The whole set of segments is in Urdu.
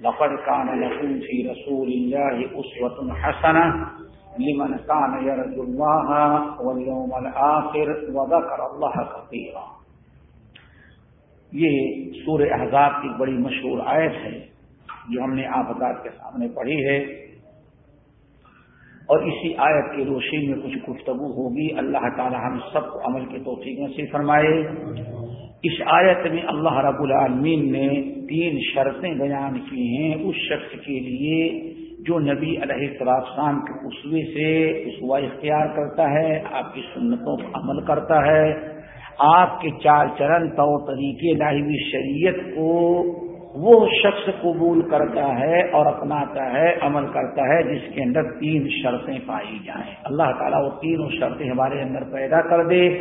لقد كان لكم في رسول الله أسوة حسنة لمن كان يرجو الله واليوم الآخر وذكر الله كثيرا. یہ سورہ احزاب کی بڑی مشہور آیت ہے، جو ہم نے آپ کے سامنے پڑھی ہے۔ اور اسی آیت کی روشنی میں کچھ گفتگو ہوگی۔ اللہ تعالی ہم سب کو عمل کے توفیق میں سے فرمائے۔ اس آیت میں اللہ رب العالمین نے تین شرطیں بیان کی ہیں اس شخص کے لیے جو نبی علیہ السلام کے اسوے سے اسوا اختیار کرتا ہے، آپ کی سنتوں پر عمل کرتا ہے۔ آپ کے چار چرن طور طریقے لاہوی شریعت کو وہ شخص قبول کرتا ہے اور اپناتا ہے، عمل کرتا ہے، جس کے اندر تین شرطیں پائی جائیں۔ اللہ تعالیٰ وہ تینوں شرطیں ہمارے اندر پیدا کر دے۔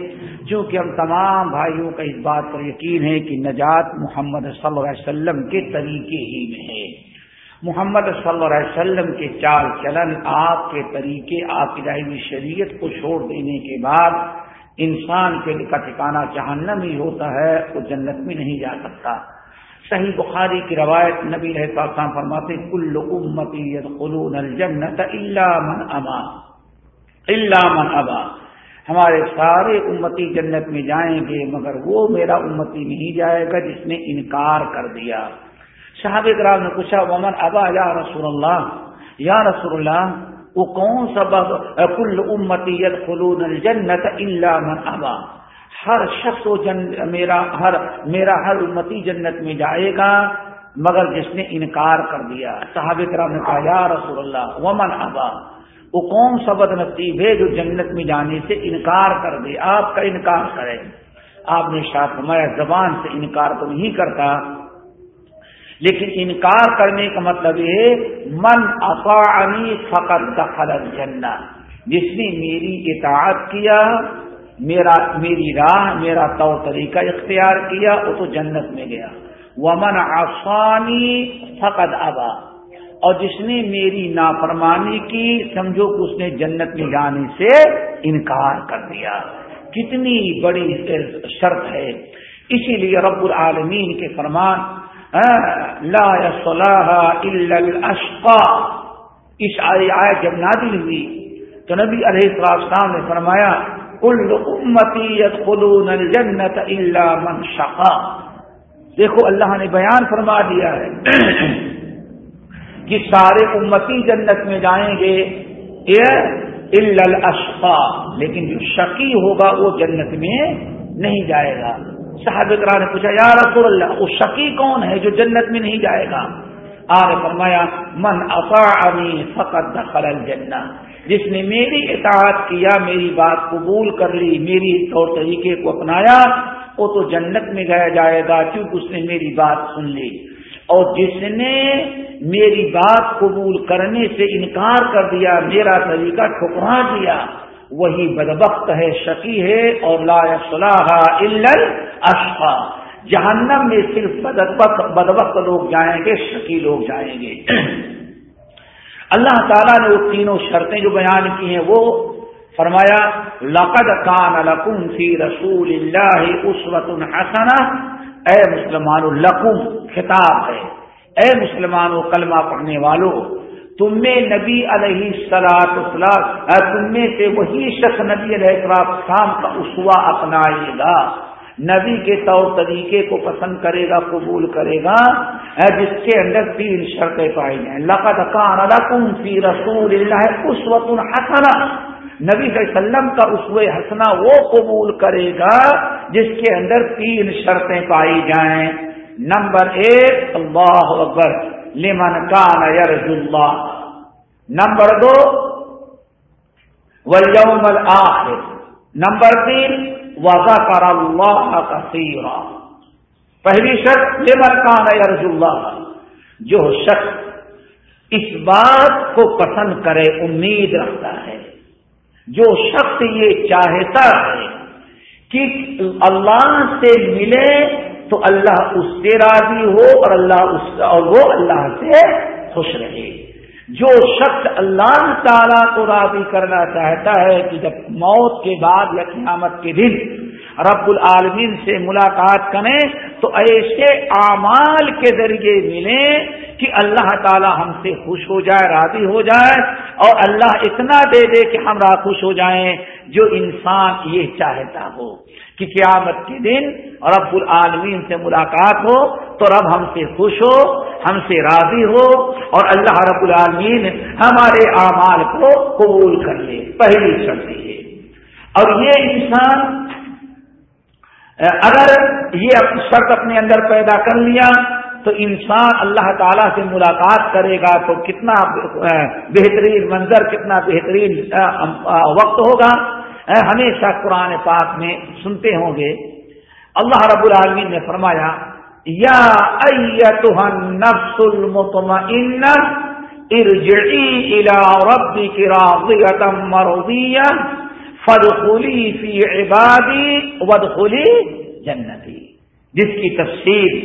چونکہ ہم تمام بھائیوں کا اس بات پر یقین ہے کہ نجات محمد صلی اللہ علیہ وسلم کے طریقے ہی میں ہے۔ محمد صلی اللہ علیہ وسلم کے چال چلن، آپ کے طریقے آپ کی لاہوی شریعت کو چھوڑ دینے کے بعد انسان کے کا ٹھکانا جہنم ہی ہوتا ہے، وہ جنت میں نہیں جا سکتا۔ صحیح بخاری کی روایت نبی رہتا فرماتے کل امتی یدخلون الجنت الا من اما الا من ابا۔ ہمارے سارے امتی جنت میں جائیں گے، مگر وہ میرا امتی نہیں جائے گا جس نے انکار کر دیا۔ صحابہ کرام نے پوچھا، ومن ابا یا رسول اللہ؟ یا رسول اللہ، وہ کون سا کل امتی یدخلون الجنت الا من ابا۔ ہر شخص و جن، میرا ہر میرا ہر امتی جنت میں جائے گا، مگر جس نے انکار کر دیا۔ صحابہ کرام نے کہا، یا رسول اللہ، ومن ابا؟ وہ کون سا بد نصیب ہے جو جنت میں جانے سے انکار کر دے؟ آپ کا انکار کرے۔ آپ نے شاہ فرمایا، زبان سے انکار تو نہیں کرتا۔ لیکن انکار کرنے کا مطلب یہ من اطاعنی فقط دخل الجنہ۔ جس نے میری اطاعت کیا میرا میری راہ، میرا طور طریقہ اختیار کیا، وہ تو جنت میں گیا۔ ومن آسانی فقد ابا اور جس نے میری نافرمانی کی، سمجھو کہ اس نے جنت میں جانے سے انکار کر دیا۔ کتنی بڑی شرط ہے۔ اسی لیے رب العالمین کے فرمان لا صلاح الاشقا اس آئے جب نادل ہوئی تو نبی علیہ السلام نے فرمایا کل امتی یدخلون الجنت الا من شقا۔ دیکھو اللہ نے بیان فرما دیا ہے کہ سارے امتی جنت میں جائیں گے الاشقا۔ لیکن جو شقی ہوگا وہ جنت میں نہیں جائے گا۔ صاحب کرا نے پوچھا، یا رسول اللہ، وہ شقی کون ہے جو جنت میں نہیں جائے گا؟ آر فرمایا، من اطاعنی فقط دخل الجنہ. جس نے میری اطاعت کیا، میری بات قبول کر لی، میری طور طریقے کو اپنایا، وہ تو جنت میں گیا جائے گا کیونکہ اس نے میری بات سن لی۔ اور جس نے میری بات قبول کرنے سے انکار کر دیا، میرا طریقہ ٹھکرا دیا، وہی بدبخت ہے شکی ہے، اور لا صلاح اشفا جہنم میں صرف بدبخت لوگ جائیں گے، شکی لوگ جائیں گے۔ اللہ تعالیٰ نے وہ تینوں شرطیں جو بیان کی ہیں، وہ فرمایا، لقد کان لکم فی رسول اللہ اسوت الحسن اے مسلمان القم خطاب ہے۔ اے مسلمان و کلمہ پڑھنے والوں، تم میں نبی علیہ سلاط تم میں سے وہی شخص نبی علیہ السلام کا اسوا اپنائے گا۔ نبی کے طور طریقے کو پسند کرے گا، قبول کرے گا جس کے اندر تین شرطیں پائی جائیں لقد کان لکم فی رسول اللہ اس وقت نبی صلی اللہ علیہ وسلم کا اسو حسنا وہ قبول کرے گا جس کے اندر تین شرطیں پائی جائیں۔ نمبر ایک، اللہ اکبر، لمن کان یرج اللہ۔ نمبر دو، والیوم الآخر۔ نمبر تین وضا کر اللہ کا پہلی شخص لمن کان یرج اللہ جو شخص اس بات کو پسند کرے، امید رکھتا ہے. جو شخص یہ چاہتا ہے کہ اللہ سے ملے تو اللہ اس سے راضی ہو اور اللہ اس اور وہ اللہ سے خوش رہے. جو شخص اللہ تعالیٰ کو راضی کرنا چاہتا ہے کہ جب موت کے بعد یا قیامت کے دن رب العالمین سے ملاقات کریں، تو ایسے اعمال کے ذریعے ملیں کہ اللہ تعالی ہم سے خوش ہو جائے، راضی ہو جائے اور اللہ اتنا دے دے کہ ہم خوش ہو جائیں جو انسان یہ چاہتا ہو۔ کہ قیامت کے دن رب العالمین سے ملاقات ہو تو رب ہم سے خوش ہو، ہم سے راضی ہو اور اللہ رب العالمین ہمارے اعمال کو قبول کر لے، پہلی شرط ہے اور یہ انسان، اگر یہ شرط اپنے اندر پیدا کر لیا تو انسان اللہ تعالیٰ سے ملاقات کرے گا تو کتنا بہترین منظر، کتنا بہترین وقت ہوگا۔ ہمیشہ قرآن پاک میں سنتے ہوں گے۔ اللہ رب العالمین نے فرمایا، یا نفس المطمئن ارجعی الى ربك راضیتا مرضیہ فدخلی فی عبادی ودخلی جنتی۔ جس کی تفسیر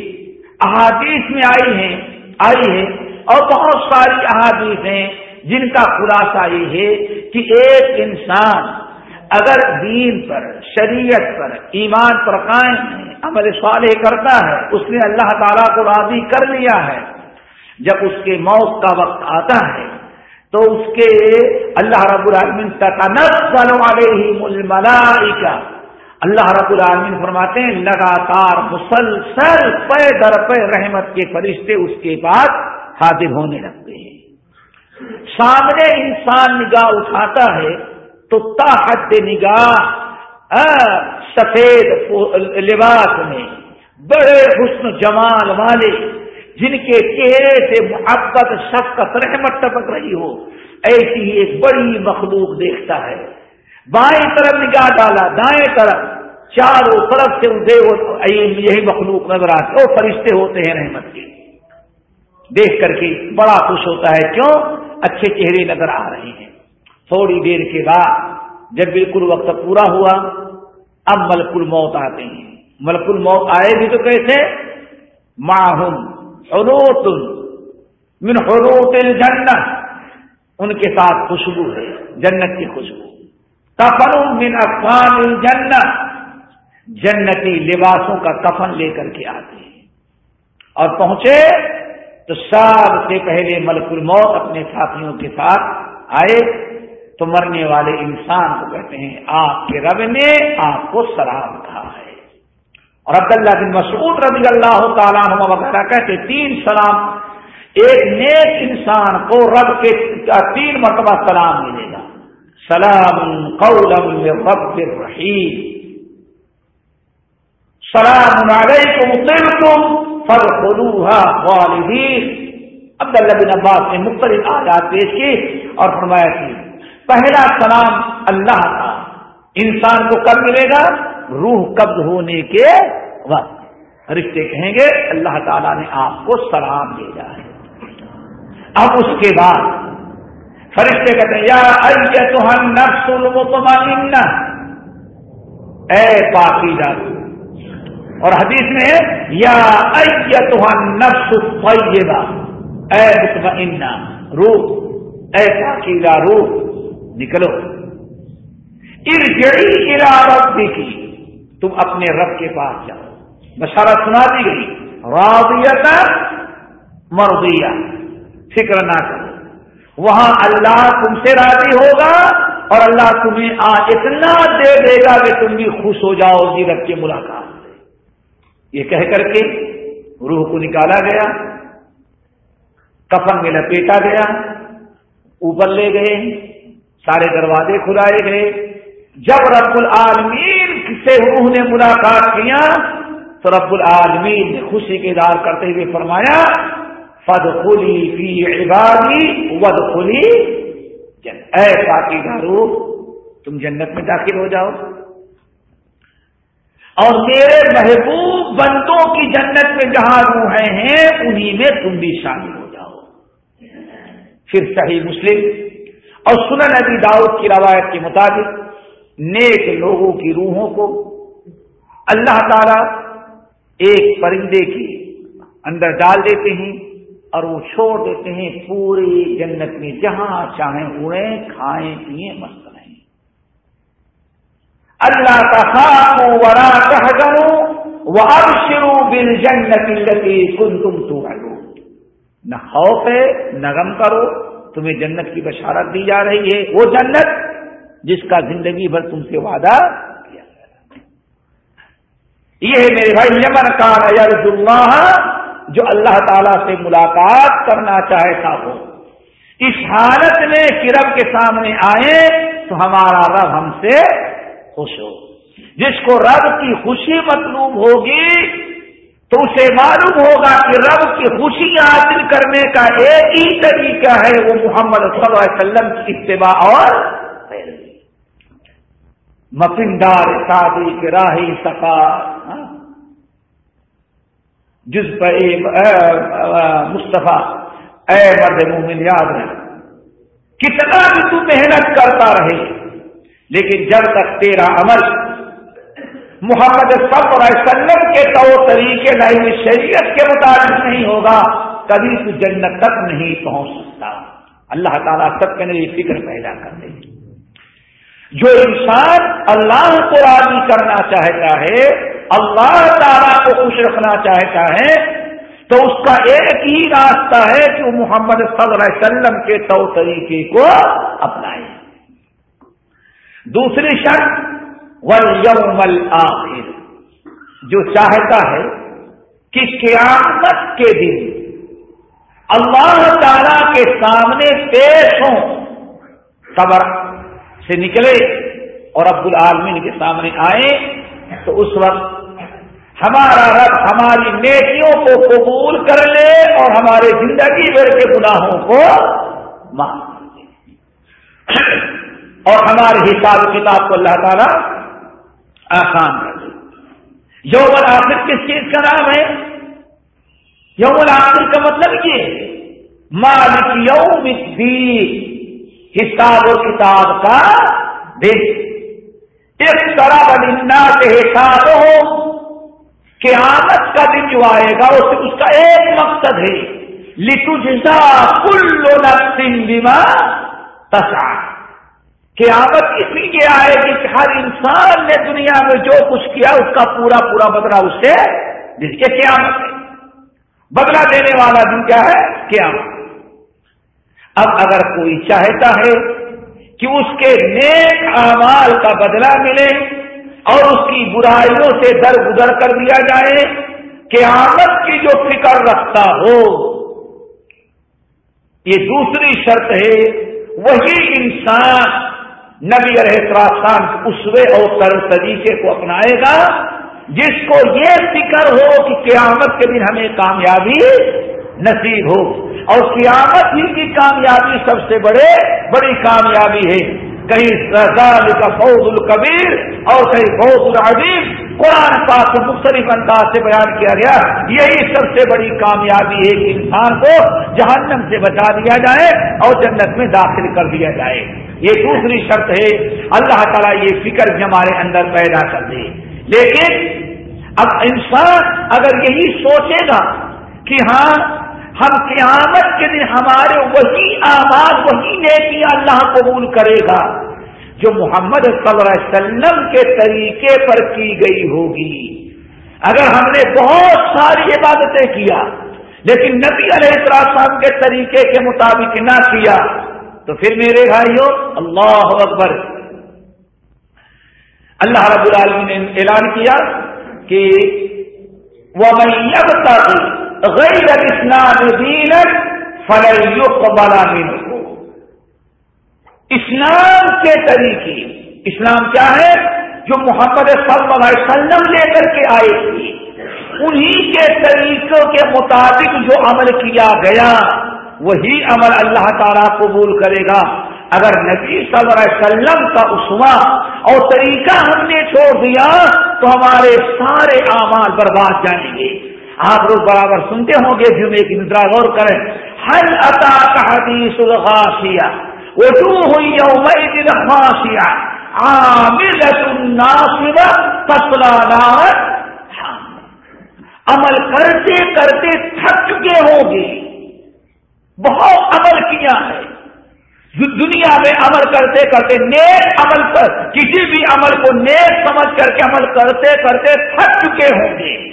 احادیث میں آئی ہے آئی ہے، اور بہت ساری احادیث ہیں جن کا خلاصہ یہ ہے کہ ایک انسان اگر دین پر، شریعت پر، ایمان پر قائم ہے، عمل صالح کرتا ہے، اس نے اللہ تعالیٰ کو راضی کر لیا ہے، جب اس کے موت کا وقت آتا ہے، تو اس کے اللہ رب العالمین تکنس والے کا اللہ رب العالمین فرماتے ہیں، لگاتار مسلسل پے در پے رحمت کے فرشتے اس کے بعد حاضر ہونے لگتے ہیں۔ سامنے انسان نگاہ اٹھاتا ہے تو تاحت نگاہ سفید لباس میں بڑے حسن جمال والے، جن کے چہرے سے محبت، شفقت، رحمت ٹپک رہی ہو، ایسی ایک بڑی مخلوق دیکھتا ہے۔ بائیں طرف نگاہ ڈالا، دائیں طرف، چاروں طرف سے یہی مخلوق نظر آتے وہ فرشتے ہوتے ہیں رحمت کے۔ دیکھ کر کے بڑا خوش ہوتا ہے، کیوں؟ اچھے چہرے نظر آ رہے ہیں۔ تھوڑی دیر کے بعد جب بالکل وقت پورا ہوا، اب ملک الموت آتے ہیں۔ ملک الموت آئے بھی تو کیسے؟ ماہم حروت من حروت الجنت ان کے ساتھ خوشبو ہے، جنت کی خوشبو۔ کفن من افغان الجنت جنتی لباسوں کا کفن لے کر کے آتے ہیں۔ اور پہنچے تو سب سے پہلے ملک الموت اپنے ساتھیوں کے ساتھ آئے۔ تو مرنے والے انسان کو کہتے ہیں، آپ کے رب نے آپ کو سلام کہا ہے۔ اور عبداللہ بن مسعود رضی اللہ تعالیٰ وغیرہ کہتے تین سلام، ایک نیک انسان کو رب کے تین مرتبہ سلام ملے گا۔ سلام قولم رب الرحیم۔ سلام علیکم تلکم فدخلوها والدین عبداللہ بن عباس نے مختلف آزاد پیش کی اور فرمایا کہ پہلا سلام اللہ کا۔ انسان کو کب ملے گا؟ روح قبض ہونے کے وقت۔ رشتے کہیں گے، اللہ تعالیٰ نے آپ کو سلام بھیجا ہے۔ اب اس کے بعد فرشتے کہتے ہیں، یا تو ہم نفس اے پاکی اور حدیث میں یا تو ہم نفس فیبا اے مطمئنہ۔ روح، اے پاکیزہ روح۔ نکلو۔ ارجعی الى ربک، تم اپنے رب کے پاس جاؤ۔ بشارت سنا دی گئی۔ راضیت مرضیہ، فکر نہ کرو۔ وہاں اللہ تم سے راضی ہوگا اور اللہ تمہیں آج اتنا دے دے گا کہ تم بھی خوش ہو جاؤ جی رب کی ملاقات سے۔ یہ کہہ کر کے روح کو نکالا گیا۔ کفن میں لپیٹا گیا۔ اوپر لے گئے۔ سارے دروازے کھلائے گئے۔ جب رب العالمین سے روح نے ملاقات کیا، تو رب العالمین نے خوشی کے دار کرتے ہوئے فرمایا فد خلی فی عبادی ود خلی اے پاکی دارو، تم جنت میں داخل ہو جاؤ۔ اور میرے محبوب بندوں کی جنت میں جہاں روحیں ہیں، انہی میں تم بھی شامل ہو جاؤ۔ پھر صحیح مسلم اور سنن نبی داؤد کی روایت کے مطابق نیک لوگوں کی روحوں کو اللہ تعالی ایک پرندے کے اندر ڈال دیتے ہیں اور وہ چھوڑ دیتے ہیں پوری جنت میں، جہاں چاہیں اڑیں، کھائیں، پیئیں، مست رہیں۔ اللہ کا خاص ورا کہ وہ اب شروع بل جنت کن تم تو نہ خوف ہے، نہ غم کرو۔ تمہیں جنت کی بشارت دی جا رہی ہے۔ وہ جنت جس کا زندگی بھر تم سے وعدہ کیا۔ یہ ہے میرے بھائی، یمن کا یرز اللہ، جو اللہ تعالی سے ملاقات کرنا چاہتا ہو۔ اس حالت میں کہ رب کے سامنے آئے تو ہمارا رب ہم سے خوش ہو۔ جس کو رب کی خوشی مطلوب ہوگی تو اسے معلوم ہوگا کہ رب کی خوشی حاصل کرنے کا ایک ہی طریقہ ہے وہ محمد صلی اللہ علیہ وسلم کی اتباع اور مفندار شادی کے راہی سفا ہاں، جس پر مصطفیٰ، اے مرد مومن یاد رہے کتنا بھی تو محنت کرتا رہے، لیکن جب تک تیرا عمل محمد صلی اللہ علیہ وسلم کے طور طریقے نئی شریعت کے مطابق نہیں ہوگا، کبھی تو جنت تک نہیں پہنچ سکتا۔ اللہ تعالیٰ سب کے لیے فکر پیدا کر دے۔ جو انسان اللہ کو راضی کرنا چاہتا ہے، اللہ تعالیٰ کو خوش رکھنا چاہتا ہے، تو اس کا ایک ہی راستہ ہے کہ وہ محمد صلی اللہ علیہ وسلم کے طور طریقے کو اپنائے۔ دوسری شرط یوم الآخر جو چاہتا ہے کہ قیامت کے دن اللہ تعالی کے سامنے پیش ہوں، قبر سے نکلے اور عبد العالمین کے سامنے آئے، تو اس وقت ہمارا رب ہماری نیکیوں کو قبول کر لے اور ہمارے زندگی بھر کے گناہوں کو معاف کر دے۔ اور ہمارے حساب کتاب کو اللہ تعالیٰ آسان کر دے یوم الآخر کس چیز کا نام ہے؟ یوم الآخر کا مطلب یہ مالک یوم الدین، حساب و کتاب کا دن۔ اس طرح بننا کے حساب ہو کہ آمد کا دن جو آئے گا، اس کا ایک مقصد ہے لٹو جسا کل نفس بما تسا قیامت اس لیے آئے گی کہ ہر انسان نے دنیا میں جو کچھ کیا اس کا پورا پورا بدلا اس سے جس کے قیامت ہے۔ بدلا دینے والا دن کیا ہے؟ قیامت۔ اب اگر کوئی چاہتا ہے کہ اس کے نیک اعمال کا بدلہ ملے اور اس کی برائیوں سے در گزر کر دیا جائے، قیامت کی جو فکر رکھتا ہو، یہ دوسری شرط ہے، وہی انسان نبی السلام اسوے اور سر طریقے کو اپنائے گا، جس کو یہ فکر ہو کہ قیامت کے دن ہمیں کامیابی نصیب ہو۔ اور قیامت ہی کی کامیابی سب سے بڑے، بڑی کامیابی ہے۔ کہیں کا فوج القبیر اور کہیں فوج العظیم۔ قرآن پاک مختلف انداز سے بیان کیا گیا، یہی سب سے بڑی کامیابی ہے کہ انسان کو جہنم سے بچا دیا جائے اور جنت میں داخل کر دیا جائے۔ یہ دوسری شرط ہے، اللہ تعالیٰ یہ فکر بھی ہمارے اندر پیدا کر دے۔ لیکن اب انسان اگر یہی سوچے گا کہ ہاں ہم قیامت کے دن ہمارے وہی آواز وہی نیکی اللہ قبول کرے گا، جو محمد صلی اللہ علیہ وسلم کے طریقے پر کی گئی ہوگی۔ اگر ہم نے بہت ساری عبادتیں کیا، لیکن نبی علیہ السلام کے طریقے کے مطابق نہ کیا تو پھر میرے بھائیوں، اللہ اکبر۔ اللہ رب العالمین نے اعلان کیا کہ وہ غیر اسلام دین فلو قبلا کو اسلام کے طریقے، اسلام کیا ہے؟ جو محمد صلی اللہ علیہ وسلم لے کر کے آئے تھے۔ انہی کے طریقوں کے مطابق جو عمل کیا گیا۔ وہی عمل اللہ تعالیٰ قبول کرے گا۔ اگر نبی صلی اللہ علیہ وسلم کا اسوا اور طریقہ ہم نے چھوڑ دیا، تو ہمارے سارے اعمال برباد جائیں گے۔ آپ لوگ برابر سنتے ہوں گے، جمعے کی نظر غور کریں۔ ہر عطا کا حدیث الغاشیا وہ ہوئی خاصیا عامل الناصبہ فصلہ ہاں۔ عمل کرتے کرتے تھک چکے ہوں گے۔ بہت عمل کیا ہے۔ دنیا میں عمل کرتے کرتے، نیک عمل پر، کسی بھی عمل کو نیک سمجھ کر کے عمل کرتے کرتے تھک چکے ہوں گے۔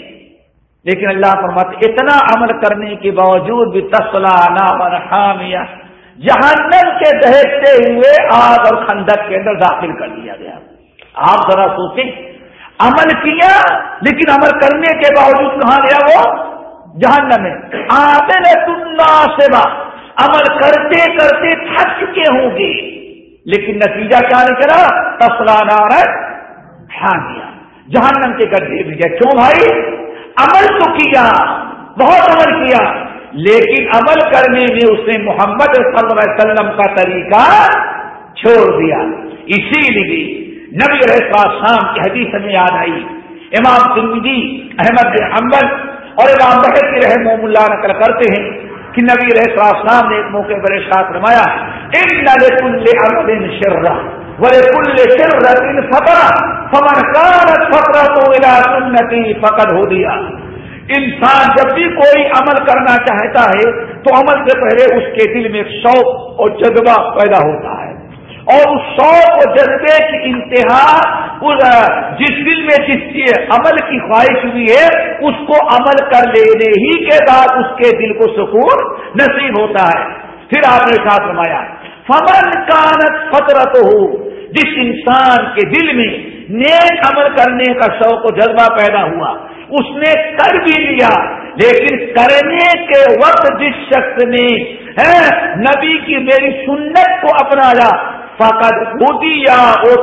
لیکن اللہ فرماتے اتنا عمل کرنے کے باوجود بھی تسلا نامن حامیہ، جہنم کے دہتے ہوئے آگ اور خندق کے اندر داخل کر دیا گیا۔ آپ ذرا سوچیں، عمل کیا لیکن عمل کرنے کے باوجود کہاں گیا وہ؟ جہنم میں۔ آتے تنا سیوا عمل کرتے کرتے تھک چکے ہوں گے۔ لیکن نتیجہ کیا نکلا؟ تسلا نارد کھا جہنم کے گڈھے بھی گئے۔ کیوں بھائی؟ عمل تو کیا، بہت عمل کیا۔ لیکن عمل کرنے میں اس نے محمد صلی اللہ علیہ وسلم کا طریقہ چھوڑ دیا۔ اسی لیے نبی رہتا شام کی حدیث میں یاد آئی۔ امام سندی احمد حمد اور امام بحر کی رحم اللہ نقل کرتے ہیں کہ نبی رہتا شام نے ایک موقع پر ارشاد فرمایا، ان کل شرا ورے کل شر ان فتح فمن کانت فتح تو سنتی فقد ہو دیا انسان جب بھی کوئی عمل کرنا چاہتا ہے تو عمل سے پہلے اس کے دل میں ایک شوق اور جذبہ پیدا ہوتا ہے۔ اور اس شوق اور جذبے کی انتہا جس دل میں جس کی عمل کی خواہش ہوئی ہے، اس کو عمل کر لینے ہی کے بعد اس کے دل کو سکون نصیب ہوتا ہے۔ پھر آپ نے ساتھ رمایا فمن کانت فطرت ہو جس انسان کے دل میں نیک عمل کرنے کا شوق و جذبہ پیدا ہوا، اس نے کر بھی لیا، لیکن کرنے کے وقت جس شخص نے ہاں، نبی کی میری سنت کو اپنایا فقط خودی یا وہ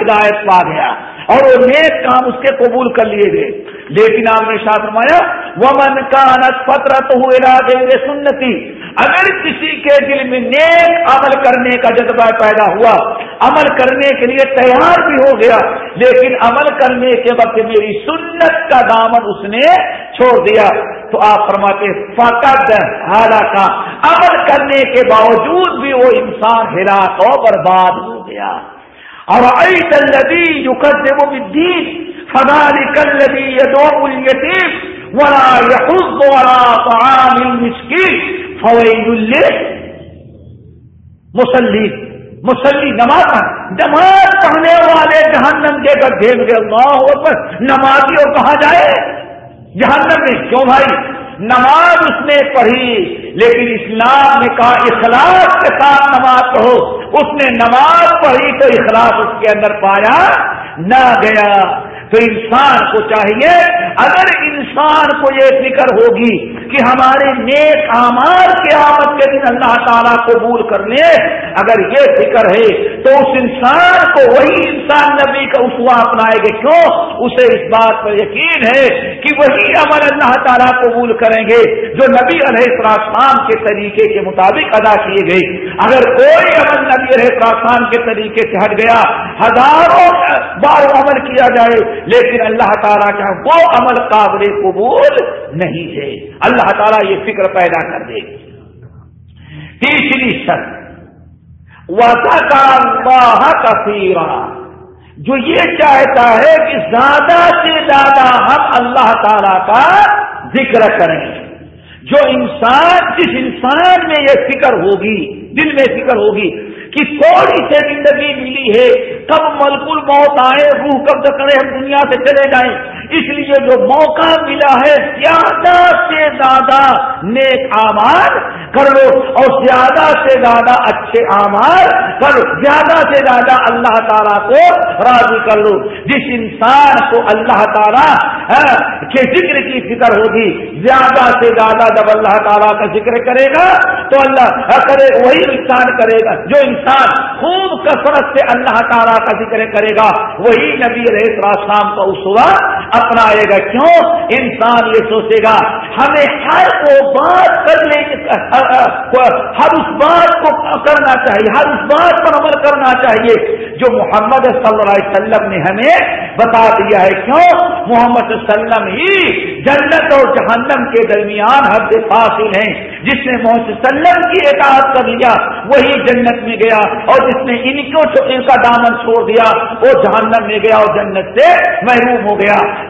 ہدایت پا گیا۔ اور وہ نیک کام اس کے قبول کر لیے گئے۔ لیکن آپ نے شاہ فرمایا وہ من کا نت پتر تو سنتی اگر کسی کے دل میں نیک عمل کرنے کا جذبہ پیدا ہوا، عمل کرنے کے لیے تیار بھی ہو گیا، لیکن عمل کرنے کے وقت میری سنت کا دامن اس نے چھوڑ دیا، تو آپ فرماتے فقط ہارا کا عمل کرنے کے باوجود بھی وہ انسان ہلاک و برباد ہو گیا۔ اور ائی تلدی جو کرتے وہ دین فداری کلدی یدو الیتیم ولا یحض ولا طعام المسکین مسلی مسلی نماز نماز پڑھنے والے جہنم کے گڈھے میں اللہ پر نمازی اور کہا جائے جہنم میں. کیوں بھائی؟ نماز اس نے پڑھی، لیکن اسلام نے کہا اخلاق کے ساتھ نماز پڑھو. اس نے نماز پڑھی تو اخلاص اس کے اندر پایا نہ گیا تو انسان کو چاہیے، اگر انسان کو یہ فکر ہوگی کہ ہمارے نیک آمار کے آمد کے دن اللہ تعالیٰ قبول کر لے، اگر یہ فکر ہے تو اس انسان کو وہی انسان نبی کا اسوا اپنائے گے کیوں؟ اسے اس بات پر یقین ہے کہ وہی عمل اللہ تعالیٰ قبول کریں گے جو نبی علیہ السلام کے طریقے کے مطابق ادا کیے گئے۔ اگر کوئی عمل نبی علیہ السلام کے طریقے سے ہٹ گیا، ہزاروں بار عمل کیا جائے لیکن اللہ تعالیٰ کا وہ عمل قابل قبول نہیں ہے۔ اللہ تعالیٰ یہ فکر پیدا کر دے۔ تیسری شرط۔ وزا کا کثیرا جو یہ چاہتا ہے کہ زیادہ سے زیادہ ہم اللہ تعالی کا ذکر کریں۔ جو انسان، جس انسان میں یہ فکر ہوگی، دل میں فکر ہوگی کہ تھوڑی سے زندگی ملی ہے۔ کب ملک الموت آئے، روح قبض کرے ہم دنیا سے چلے جائیں۔ اس لیے جو موقع ملا ہے، زیادہ سے زیادہ نیک آمار کر لو اور زیادہ سے زیادہ اچھے آمار کر لو زیادہ سے زیادہ اللہ تعالیٰ کو راضی کر لو۔ جس انسان کو اللہ تعالیٰ ہاں، کے ذکر کی فکر ہوگی، زیادہ سے زیادہ جب اللہ تعالیٰ کا ذکر کرے گا تو اللہ کرے وہی انسان کرے گا جو انسان خوب کثرت سے اللہ تعالیٰ کا ذکر کرے گا. وہی نبی رہے شام کا اسوا اپنائے گا۔ کیوں؟ انسان یہ سوچے گا، ہمیں ہر وہ بات کرنے ہر اس بات کو کرنا چاہیے، ہر اس بات پر عمل کرنا چاہیے جو محمد صلی اللہ علیہ وسلم نے ہمیں بتا دیا ہے۔ کیوں؟ محمد صلی اللہ علیہ وسلم ہی جنت اور جہنم کے درمیان حد فاصل ہیں۔ جس نے محمد صلی اللہ علیہ وسلم کی اطاعت کر لیا، وہی جنت میں گیا اور جس نے ان کو، ان کا دامن چھوڑ دیا، وہ جہنم میں گیا اور جنت سے محروم ہو گیا۔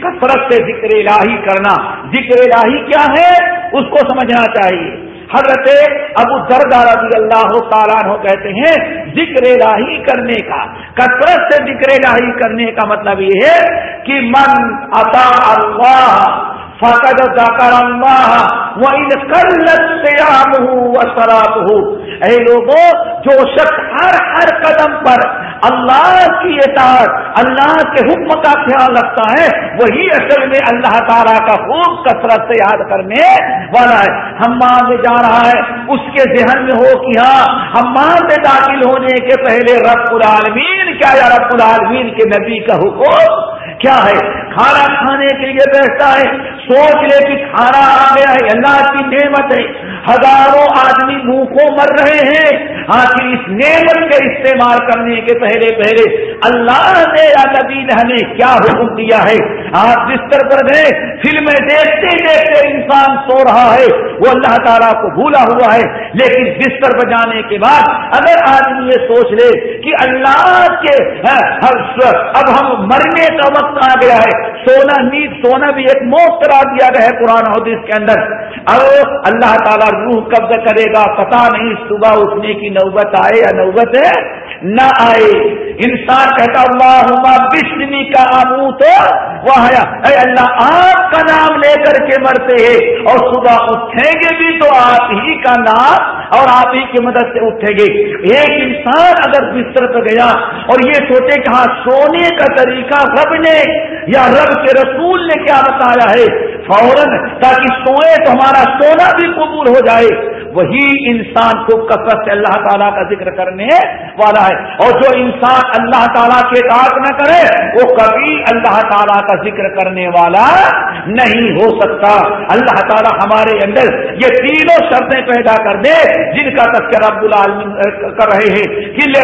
کثرت سے ذکر الہی کرنا۔ ذکر الہی کیا ہے؟ اس کو سمجھنا چاہیے۔ حضرت ابو دردا رضی اللہ تعالیٰ کہتے ہیں، ذکر الہی کرنے کا کثرت سے ذکر الہی کرنے کا مطلب یہ ہے کہ من عطا اللہ فقد ذکر اللہ وہ ان کلت سیام شراب اے لوگوں جو شخص ہر ہر قدم پر اللہ کی اطاعت اللہ کے حکم کا خیال رکھتا ہے، وہی اصل میں اللہ تعالیٰ کا خوب کثرت سے یاد کرنے والا ہے۔ ہمام میں جا رہا ہے، اس کے ذہن میں ہو کہ ہاں ہمام میں داخل ہونے کے پہلے رب العالمین، کیا یا رب العالمین کے نبی کا حکم؟ کیا ہے؟ کھانا کھانے کے لیے بیٹھتا ہے، سوچ لے کہ کھانا آ گیا ہے، اللہ کی نعمت ہے۔ ہزاروں آدمی بھوکوں مر رہے ہیں۔ آخر اس نعمت کے استعمال کرنے کے پہلے پہلے اللہ نے یا نبی نے ہمیں کیا حکم دیا ہے؟ آپ بستر پر گئے، فلمیں دیکھتے دیکھتے انسان سو رہا ہے۔ وہ اللہ تعالیٰ کو بھولا ہوا ہے۔ لیکن بستر پر جانے کے بعد اگر آدمی یہ سوچ لے کہ اللہ کے ہاں، اب ہم مرنے کا وقت آ گیا ہے۔ سونا نیند سونا بھی ایک موت کرا دیا گیا ہے قرآن حدیث کے اندر۔ اب اللہ تعالیٰ روح قبض کرے گا پتا نہیں صبح اٹھنے کی نوبت آئے یا نوبت ہے نہ آئے۔ انسان کہتا اللہ بشنی کا آمو تو وہ اے اللہ، آپ کا نام لے کر کے مرتے ہیں اور صبح اٹھیں گے بھی تو آپ ہی کا نام اور آپ ہی کی مدد سے اٹھیں گے۔ ایک انسان اگر بستر پہ گیا اور یہ سوچے کہ ہاں سونے کا طریقہ رب نے یا رب کے رسول نے کیا بتایا ہے، فوراً تاکہ سوئے تو ہمارا سونا بھی قبول ہو جائے۔ وہی انسان کو کثرت سے اللہ تعالیٰ کا ذکر کرنے والا ہے۔ اور جو انسان اللہ تعالیٰ کے اطاعت نہ کرے، وہ کبھی اللہ تعالیٰ کا ذکر کرنے والا نہیں ہو سکتا۔ اللہ تعالیٰ ہمارے اندر یہ تینوں شرطیں پیدا کر دے، جن کا تذکر رب العالمین کر رہے ہیں۔ کہ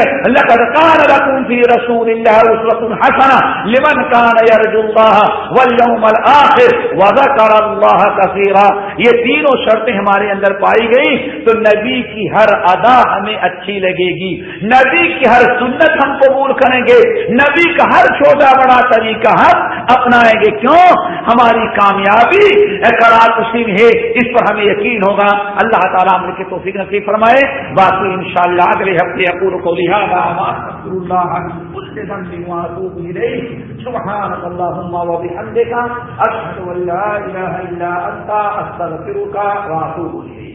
کان رقم فی رسول اللہ رسول حسنا لمن کان یرج اللہ والیوم الاخر وذکر اللہ کثیرا۔ یہ تینوں شرطیں ہمارے اندر پائی گئی تو نبی کی ہر ادا ہمیں اچھی لگے گی۔ نبی کی ہر سنت ہم قبول کریں گے۔ نبی کا ہر چھوٹا بڑا طریقہ ہم اپنائیں گے۔ کیوں؟ ہماری کامیابی کرال اسیم ہے، اس پر ہمیں یقین ہوگا۔ اللہ تعالیٰ ہم کے توفیق نصیب فرمائے۔ باقی ان شاء اللہ اگلے ہفتے اپور کو لہٰذا سبحانك اللهم وبحمدك، أشهد أن لا إله إلا أنت، أستغفرك وأتوب إليك